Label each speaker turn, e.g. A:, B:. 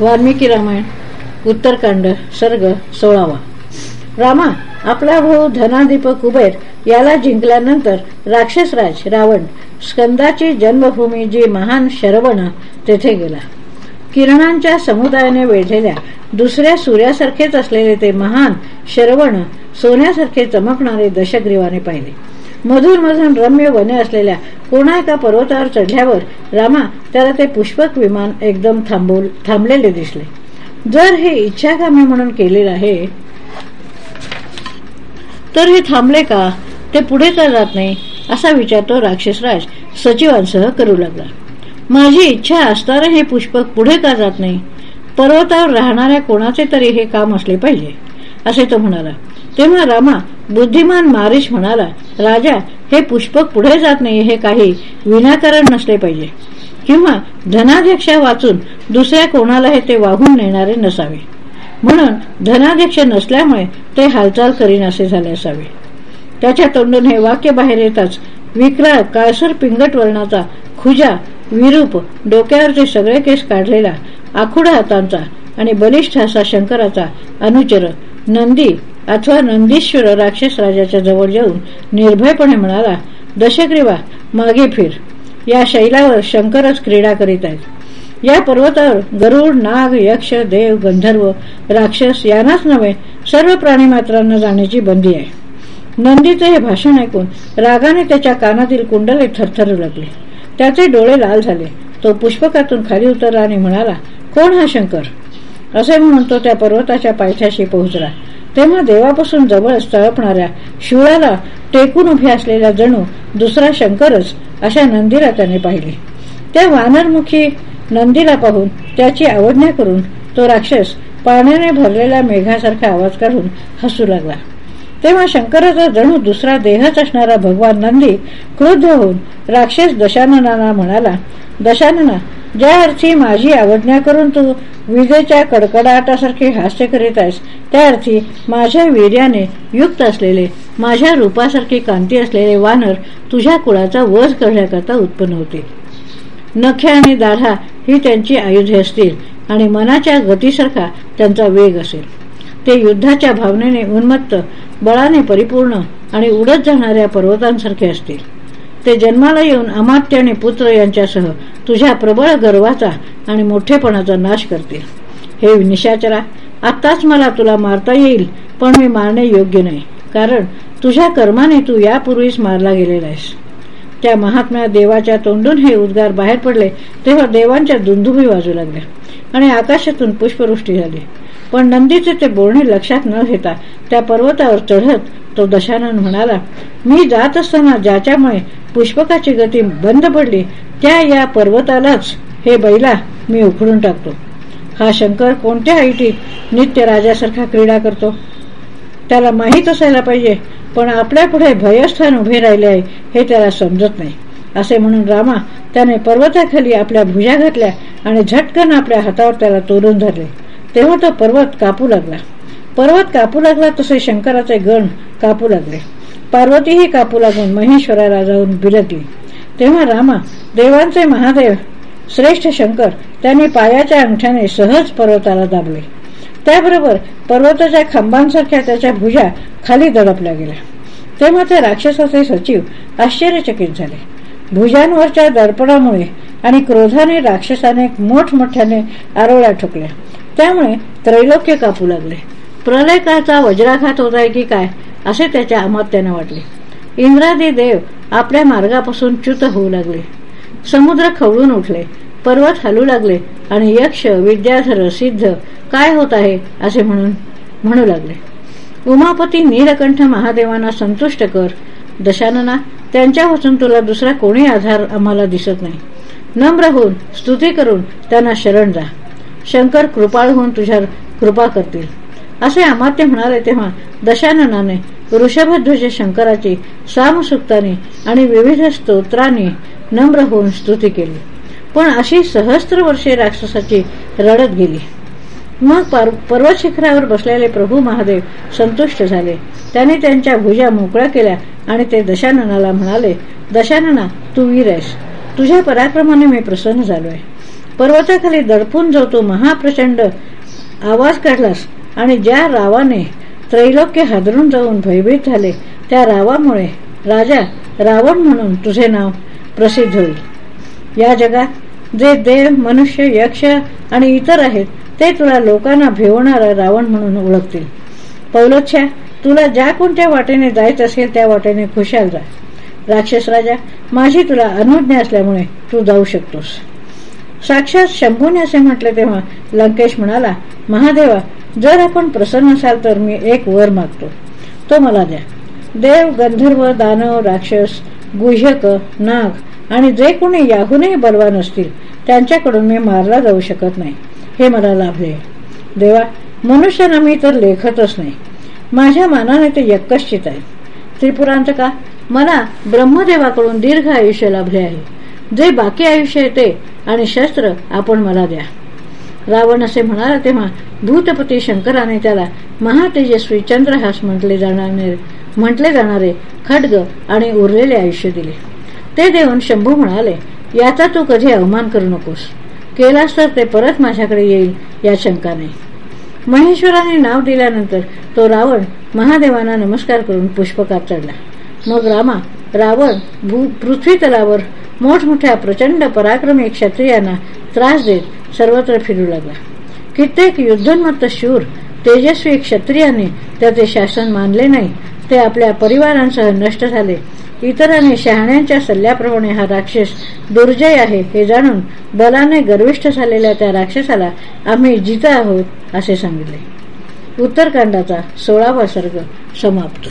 A: वाल्मिकी रामायण उत्तरकांड सर्ग सोळावा. रामा आपला भाऊ धनादीप कुबेर याला जिंकल्यानंतर राक्षसराज रावण स्कंदाची जन्मभूमी जी महान शरवण तेथे गेला. किरणांच्या समुदायाने वेढलेल्या दुसऱ्या सूर्यासारखेच असलेले ते महान शरवण सोन्यासारखे चमकणारे दशग्रीवाने पाहिले. मधून मधून रम्य वने असलेल्या कोणा एका पर्वतावर चढल्यावर रामा त्याला ते पुष्पक विमान एकदम थांबवल थांबलेले दिसले. जर हे इच्छाकामी म्हणून केलेलं आहे तर हे थांबले का? ते पुढे तर जात नाही असा विचार तो राक्षसराज सचिवांसह करू लागला. माझी इच्छा असताना हे पुष्पक पुढे का जात नाही? पर्वतावर राहणाऱ्या कोणाचे तरी हे काम असले पाहिजे असे तो म्हणाला. तेव्हा रामा बुद्धिमान मारिश म्हणाला राजा हे पुष्पक पुढे जात नाही हे काही विनाकारण नसले पाहिजे. किंवा धनाध्यक्षा वाचून दुसऱ्या कोणालाही ते वाहून नेणारे नसावे. म्हणून धनाध्यक्ष नसल्यामुळे ते हालचाल करीन असे झाले असावे. त्याच्या तोंडून हे वाक्य बाहेर येताच विक्राळ काळसर पिंगट वर्णाचा खुजा विरूप डोक्यावरचे सगळे केस काढलेला आखुडा हातांचा आणि बलिष्ठ असा शंकराचा अनुचर नंदी अथवा नंदीश्वर राक्षस राजाच्या जवळ जाऊन निर्भयपणे म्हणाला दशग्रीवा मागे फिर. या शैलावर शंकरच क्रीडा करीत आहेत. या पर्वतावर गरुड नाग यक्ष देव गंधर्व राक्षस यांनाच नव्हे सर्व प्राणीमात्रांना जाण्याची बंदी आहे. नंदीचे हे भाषण ऐकून रागाने त्याच्या कानातील कुंडले थरथरू लागले. त्याचे डोळे लाल झाले. तो पुष्पकातून खाली उतरला आणि म्हणाला कोण हा शंकर? असे म्हणून तो त्या पर्वताच्या पायथ्याशी पोहोचला. तेव्हा देवापासून जवळच तळपणाऱ्या शिवळाला टेकून उभे असलेला जणू दुसरा शंकरच अशा नंदीला त्याने पाहिले. त्या वानरमुखी नंदीला पाहून त्याची आवडण्या करून तो राक्षस पाण्याने भरलेल्या मेघासारखा आवाज काढून हसू लागला. तेव्हा शंकराचा जणू दुसरा देहच असणारा भगवान नंदी क्रुद्ध होऊन राक्षस दशाननाला म्हणाला दशानना ज्या अर्थी माझी आवडण्या करून तू विजेच्या कडकडाटासारखे हास्य करीत आहेस त्या अर्थी माझ्या वीर्याने युक्त असलेले माझ्या रूपासारखी कांती असलेले वानर तुझ्या कुळाचा वध करण्याकरता उत्पन्न होते. नख्या आणि दाढा ही त्यांची आयुधे असतील आणि मनाच्या गतीसारखा त्यांचा वेग असेल. ते युद्धाच्या भावनेने उन्मत्त बळाने परिपूर्ण आणि उडत जाणाऱ्या पर्वतांसारखे असतील. ते जन्माला येऊन अमात्य आणि पुत्र यांच्यासह तुझ्या प्रबळ गर्वाचा आणि मोठेपणाचा नाश करतील. हे निशाचरा आत्ताच मला तुला मारता येईल पण मी मारणे योग्य नाही कारण तुझ्या कर्माने तू यापूर्वीच मारला गेलेला आहेस. त्या महात्म्या देवाच्या तोंडून हे उद्गार बाहेर पडले तेव्हा देवांच्या दुंदुभी वाजू लागल्या आणि आकाशातून पुष्पवृष्टी झाली. पण नंदीचे ते बोलणे लक्षात न घेता त्या पर्वतावर चढत तो दशानन म्हणाला मी जात असताना ज्याच्यामुळे पुष्पकाची गती बंद पडली त्या या पर्वतालाच हे बैला मी उखडून टाकतो. हा शंकर कोणत्या ऐटीत नित्य राजासारखा क्रीडा करतो? त्याला माहीत असायला पाहिजे पण आपल्या पुढे भयस्थान उभे राहिले आहे हे त्याला समजत नाही. असे म्हणून रामा त्याने पर्वताखाली आपल्या भुजा घातल्या आणि झटकन आपल्या हातावर त्याला तोरून धरले. तेव्हा तो पर्वत कापू लागला. पर्वत कापू लागला तसे शंकराचे गण कापू लागले. पार्वतीही कापू लागून महेश्वराला जाऊन बिलकली तेव्हा रामा देवांचे महादेव श्रेष्ठ शंकर त्यांनी पायाच्या अंगठ्याने सहज पर्वताला दाबले. त्याबरोबर पर्वताच्या खांबांसारख्या त्याच्या भुजा खाली दडपल्या गेल्या. तेव्हा त्या राक्षसाचे सचिव आश्चर्यचकित झाले. भुजांवरच्या दर्पणामुळे आणि क्रोधाने राक्षसाने मोठमोठ्याने आरोळ्या ठोकल्या. त्यामुळे त्रैलोक्य कापू लागले. प्रलयकाचा वज्राघात होत आहे की काय असे त्याच्या अमात्याने वाटले. इंद्रादी देव आपल्या मार्गापासून च्युत होऊ लागले. समुद्र खवळून उठले पर्वत हलू लागले आणि यक्ष विद्याधर सिद्ध काय होत आहे असे म्हणून म्हणू लागले. उमापती नीलकंठ महादेवांना संतुष्ट कर दशानना त्यांच्यापासून तुला दुसरा कोणी आधार आम्हाला दिसत नाही. नम्र होऊन स्तुती करून त्यांना शरण जा. शंकर कृपाळ होऊन तुझ्या कृपा करतील. असे अमात्य म्हणाले तेव्हा दशाननाने वृषभध्वज शंकराची सामसुक्ताने आणि विविध स्तोत्रांनी नम्र होऊन स्तुती केली. पण अशी सहस्त्र वर्षे राक्षसाची रडत गेली. मग पर्वत शिखरावर बसलेले प्रभू महादेव संतुष्ट झाले. त्याने त्यांच्या भुजा मोकळ्या केल्या आणि ते दशाननाला म्हणाले दशानना तू वीर आहेस. तुझ्या पराक्रमाने मी प्रसन्न झालो आहे पर्वताखाली दडपून जो तू महाप्रचंड. आवाज काढलास. आणि ज्या रावाने त्रैलोक्य हादरून जाऊन भयभीत झाले त्या रावामुळे. राजा रावण म्हणून तुझे नाव प्रसिद्ध होईल. या जगात जे देव मनुष्य यक्ष आणि इतर आहेत ते तुला लोकांना भिवणारा रावण म्हणून ओळखतील. पौलोच्छा तुला ज्या कोणत्या वाटेने जायचं असेल त्या वाटेने खुशाल जा राक्षस राजा माझी तुला अनुज्ञा असल्यामुळे तू जाऊ शकतोस. साक्षात शंभूने असे म्हटले तेव्हा लंकेश म्हणाला महादेवा जर आपण प्रसन्न असाल तर मी एक वर मागतो. तो मला द्या. देव गंधर्व दानव राक्षस गुह्यक नाग आणि जे कोणी याहूनही बलवान असतील त्यांच्याकडून मी मारला जाऊ शकत नाही. हे मला लाभले देवा मनुष्याना मी तर लेखतच नाही. माझ्या मानाने ते यक्कश्चित आहे. त्रिपुरांत का? मला ब्रह्मदेवाकडून दीर्घ आयुष्य लाभले आहे. जे बाकी आयुष्य येते आणि शस्त्र आपण मला द्या. रावण असे म्हणाला तेव्हा भूतपती शंकराने त्याला महातेजस्वी चंद्रहास म्हटले जाणारे म्हटले जाणारे खड्ग आणि उरलेले आयुष्य दिले. ते देऊन शंभू म्हणाले याचा तू कधी अवमान करू नकोस. केलास तर ते परत माझ्याकडे येईल या शंका नाही महेश्वराने नाव दिल्यानंतर तो रावण महादेवांना नमस्कार करून पुष्पकात चढला. मग रामा रावण पृथ्वी तलावर मोठमोठ्या प्रचंड पराक्रमी क्षत्रियांना त्रास देत सर्वत्र फिरू लागला. कित्येक युद्धोन्मत्त शूर तेजस्वी क्षत्रियांनी त्याचे शासन मानले नाही. ते आपल्या परिवारांसह नष्ट झाले. इतरांनी शहाण्यांच्या सल्ल्याप्रमाणे हा राक्षस दुर्जय आहे हे जाणून बलाने गर्विष्ठ झालेल्या त्या राक्षसाला आम्ही जित आहोत असे सांगितले. उत्तरकांडाचा सोळावा सर्ग समाप्त.